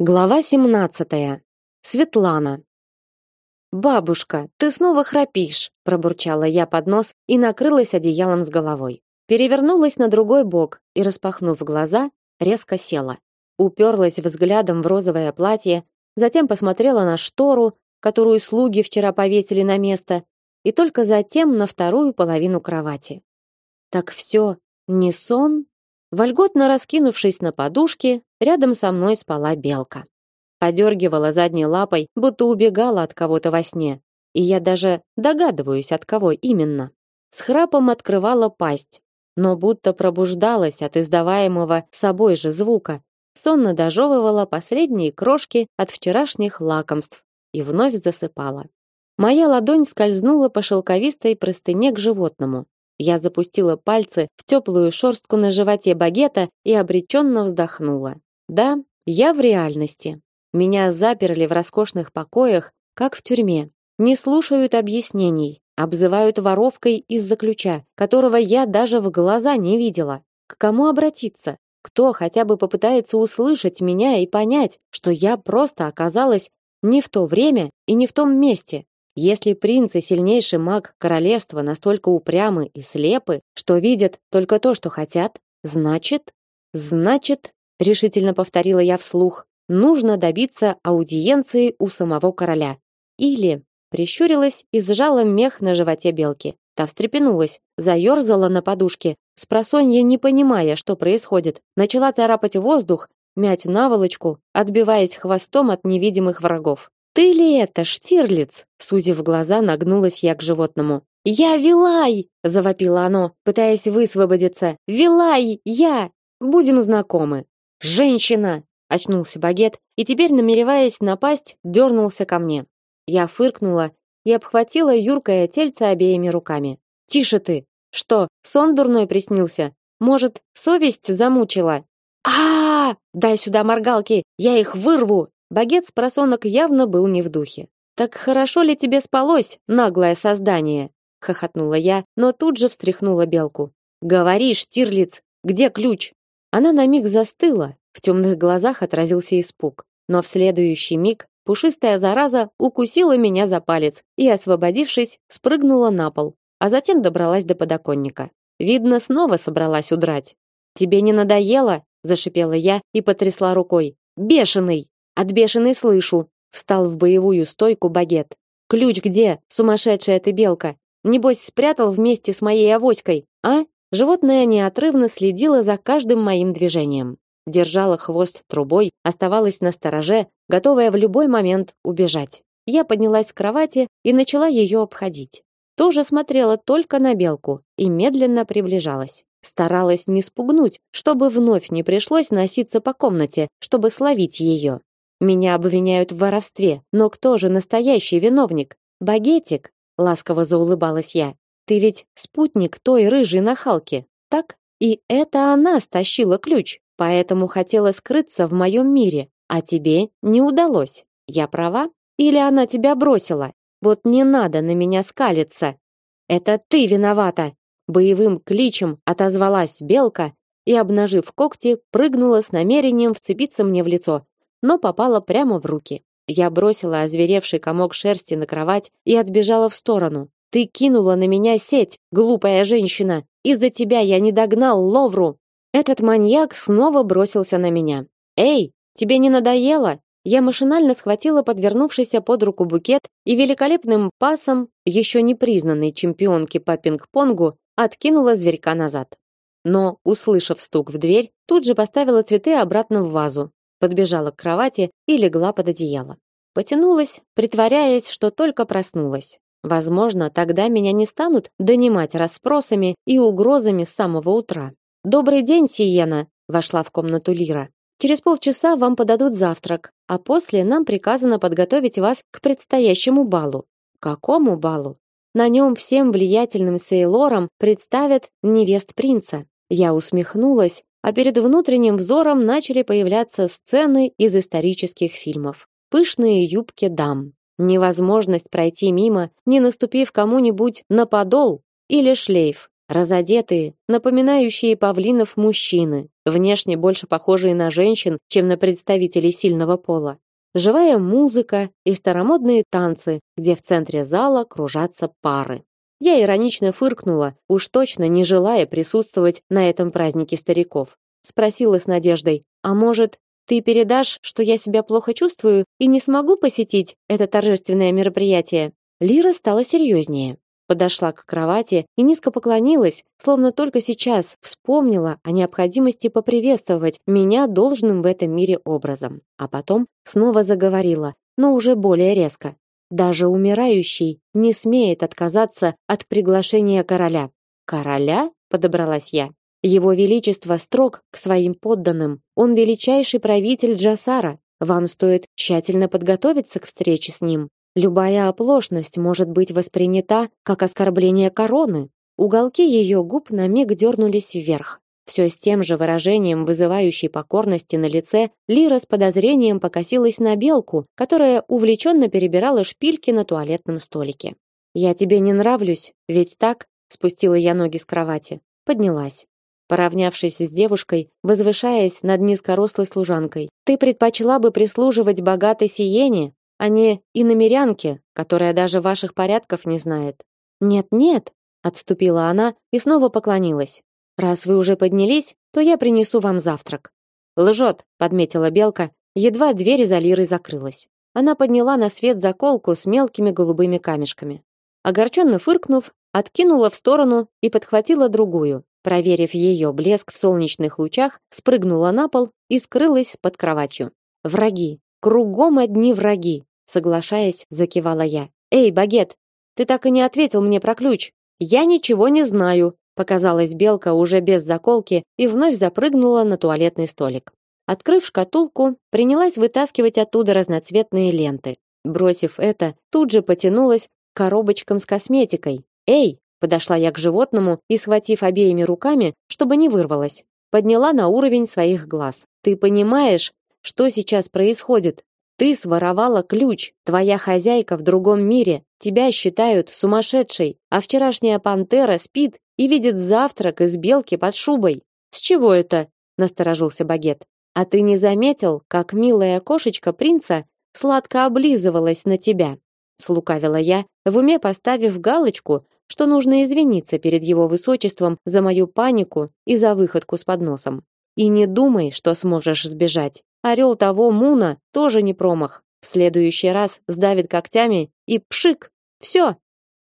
Глава 17. Светлана. Бабушка, ты снова храпишь, пробурчала я под нос и накрылась одеялом с головой. Перевернулась на другой бок и распахнув глаза, резко села. Уперлась взглядом в розовое платье, затем посмотрела на штору, которую слуги вчера повесили на место, и только затем на вторую половину кровати. Так все не сон, Вольготно раскинувшись на подушке, рядом со мной спала белка. Подергивала задней лапой, будто убегала от кого-то во сне. И я даже догадываюсь, от кого именно. С храпом открывала пасть, но будто пробуждалась от издаваемого собой же звука, сонно дожевывала последние крошки от вчерашних лакомств и вновь засыпала. Моя ладонь скользнула по шелковистой простыне к животному, я запустила пальцы в теплую шерстку на животе багета и обреченно вздохнула. Да, я в реальности. Меня заперли в роскошных покоях, как в тюрьме. Не слушают объяснений, обзывают воровкой из-за ключа, которого я даже в глаза не видела. К кому обратиться? Кто хотя бы попытается услышать меня и понять, что я просто оказалась не в то время и не в том месте? Если принц и сильнейший маг королевства настолько упрямы и слепы, что видят только то, что хотят, значит, значит, решительно повторила я вслух, нужно добиться аудиенции у самого короля. Или прищурилась и сжала мех на животе белки. Та встрепенулась, заерзала на подушке, спросонья не понимая, что происходит, начала царапать воздух, мять наволочку, отбиваясь хвостом от невидимых врагов. Ты ли это, Штирлиц? Сузив глаза, нагнулась я к животному. Я Вилай, завопило оно, пытаясь высвободиться. Вилай, я. Будем знакомы. Женщина, очнулся багет и теперь, намереваясь напасть, дернулся ко мне. Я фыркнула и обхватила юркое тельце обеими руками. Тише ты. Что, сон дурной приснился? Может, совесть замучила? А, -а, -а! дай сюда моргалки, я их вырву. Багет с просонок явно был не в духе. Так хорошо ли тебе спалось, наглое создание? хохотнула я, но тут же встряхнула белку. Говоришь, Тирлиц, где ключ? Она на миг застыла, в темных глазах отразился испуг, но в следующий миг пушистая зараза укусила меня за палец и, освободившись, спрыгнула на пол, а затем добралась до подоконника. Видно, снова собралась удрать. Тебе не надоело? зашипела я и потрясла рукой. Бешеный! От бешеной слышу. Встал в боевую стойку багет. Ключ где, сумасшедшая ты белка? Небось спрятал вместе с моей авоськой, а? Животное неотрывно следило за каждым моим движением. Держала хвост трубой, оставалась на стороже, готовая в любой момент убежать. Я поднялась с кровати и начала ее обходить. Тоже смотрела только на белку и медленно приближалась. Старалась не спугнуть, чтобы вновь не пришлось носиться по комнате, чтобы словить ее. Меня обвиняют в воровстве, но кто же настоящий виновник? Багетик, ласково заулыбалась я. Ты ведь спутник той рыжей нахалки, так? И это она стащила ключ, поэтому хотела скрыться в моем мире, а тебе не удалось. Я права? Или она тебя бросила? Вот не надо на меня скалиться. Это ты виновата. Боевым кличем отозвалась белка и, обнажив когти, прыгнула с намерением вцепиться мне в лицо но попала прямо в руки. Я бросила озверевший комок шерсти на кровать и отбежала в сторону. Ты кинула на меня сеть, глупая женщина. Из-за тебя я не догнал Ловру. Этот маньяк снова бросился на меня. Эй, тебе не надоело? Я машинально схватила подвернувшийся под руку букет и великолепным пасом еще не признанной чемпионки по пинг-понгу откинула зверька назад. Но, услышав стук в дверь, тут же поставила цветы обратно в вазу подбежала к кровати и легла под одеяло. Потянулась, притворяясь, что только проснулась. Возможно, тогда меня не станут донимать расспросами и угрозами с самого утра. Добрый день, Сиена, вошла в комнату Лира. Через полчаса вам подадут завтрак, а после нам приказано подготовить вас к предстоящему балу. Какому балу? На нем всем влиятельным сейлорам представят невест принца. Я усмехнулась, а перед внутренним взором начали появляться сцены из исторических фильмов. Пышные юбки дам, невозможность пройти мимо, не наступив кому-нибудь на подол или шлейф, разодетые, напоминающие павлинов мужчины, внешне больше похожие на женщин, чем на представителей сильного пола. Живая музыка и старомодные танцы, где в центре зала кружатся пары. Я иронично фыркнула, уж точно не желая присутствовать на этом празднике стариков. Спросила с надеждой: "А может, ты передашь, что я себя плохо чувствую и не смогу посетить это торжественное мероприятие?" Лира стала серьезнее подошла к кровати и низко поклонилась, словно только сейчас вспомнила о необходимости поприветствовать меня должным в этом мире образом. А потом снова заговорила, но уже более резко. Даже умирающий не смеет отказаться от приглашения короля. Короля? подобралась я. Его величество строг к своим подданным. Он величайший правитель Джасара. Вам стоит тщательно подготовиться к встрече с ним. Любая оплошность может быть воспринята как оскорбление короны. Уголки ее губ на миг дернулись вверх. Все с тем же выражением вызывающей покорности на лице, Лира с подозрением покосилась на белку, которая увлеченно перебирала шпильки на туалетном столике. «Я тебе не нравлюсь, ведь так?» Спустила я ноги с кровати. Поднялась. Поравнявшись с девушкой, возвышаясь над низкорослой служанкой, «Ты предпочла бы прислуживать богатой Сиене, а не иномерянке, которая даже ваших порядков не знает. Нет-нет, отступила она и снова поклонилась. Раз вы уже поднялись, то я принесу вам завтрак. Лжет, подметила белка, едва дверь за лирой закрылась. Она подняла на свет заколку с мелкими голубыми камешками. Огорченно фыркнув, откинула в сторону и подхватила другую. Проверив ее блеск в солнечных лучах, спрыгнула на пол и скрылась под кроватью. Враги, Кругом одни враги, соглашаясь, закивала я. Эй, багет, ты так и не ответил мне про ключ. Я ничего не знаю, показалась белка уже без заколки и вновь запрыгнула на туалетный столик. Открыв шкатулку, принялась вытаскивать оттуда разноцветные ленты. Бросив это, тут же потянулась к коробочкам с косметикой. "Эй!" подошла я к животному и схватив обеими руками, чтобы не вырвалось, подняла на уровень своих глаз. "Ты понимаешь, что сейчас происходит? Ты своровала ключ. Твоя хозяйка в другом мире. Тебя считают сумасшедшей, а вчерашняя пантера спит и видит завтрак из белки под шубой. С чего это? насторожился Багет. А ты не заметил, как милая кошечка принца сладко облизывалась на тебя? слукавила я, в уме поставив галочку, что нужно извиниться перед его высочеством за мою панику и за выходку с подносом. И не думай, что сможешь сбежать. Орел того Муна тоже не промах. В следующий раз сдавит когтями и пшик. Все.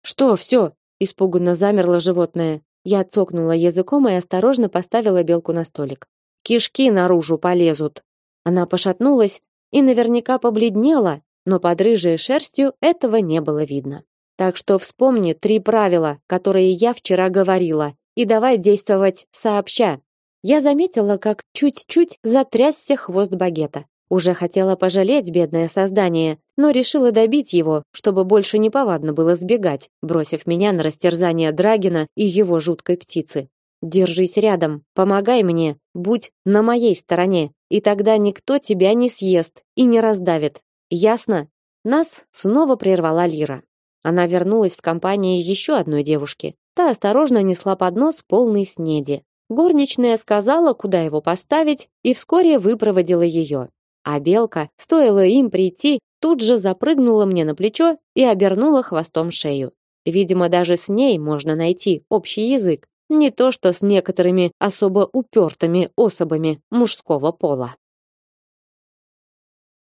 Что все? Испуганно замерло животное. Я цокнула языком и осторожно поставила белку на столик. Кишки наружу полезут. Она пошатнулась и наверняка побледнела, но под рыжей шерстью этого не было видно. Так что вспомни три правила, которые я вчера говорила, и давай действовать сообща. Я заметила, как чуть-чуть затрясся хвост багета. Уже хотела пожалеть бедное создание, но решила добить его, чтобы больше не повадно было сбегать, бросив меня на растерзание Драгина и его жуткой птицы. Держись рядом, помогай мне, будь на моей стороне, и тогда никто тебя не съест и не раздавит. Ясно? Нас снова прервала Лира. Она вернулась в компании еще одной девушки. Та осторожно несла поднос полный снеди. Горничная сказала, куда его поставить, и вскоре выпроводила ее. А белка, стоило им прийти, тут же запрыгнула мне на плечо и обернула хвостом шею. Видимо, даже с ней можно найти общий язык, не то что с некоторыми особо упертыми особами мужского пола.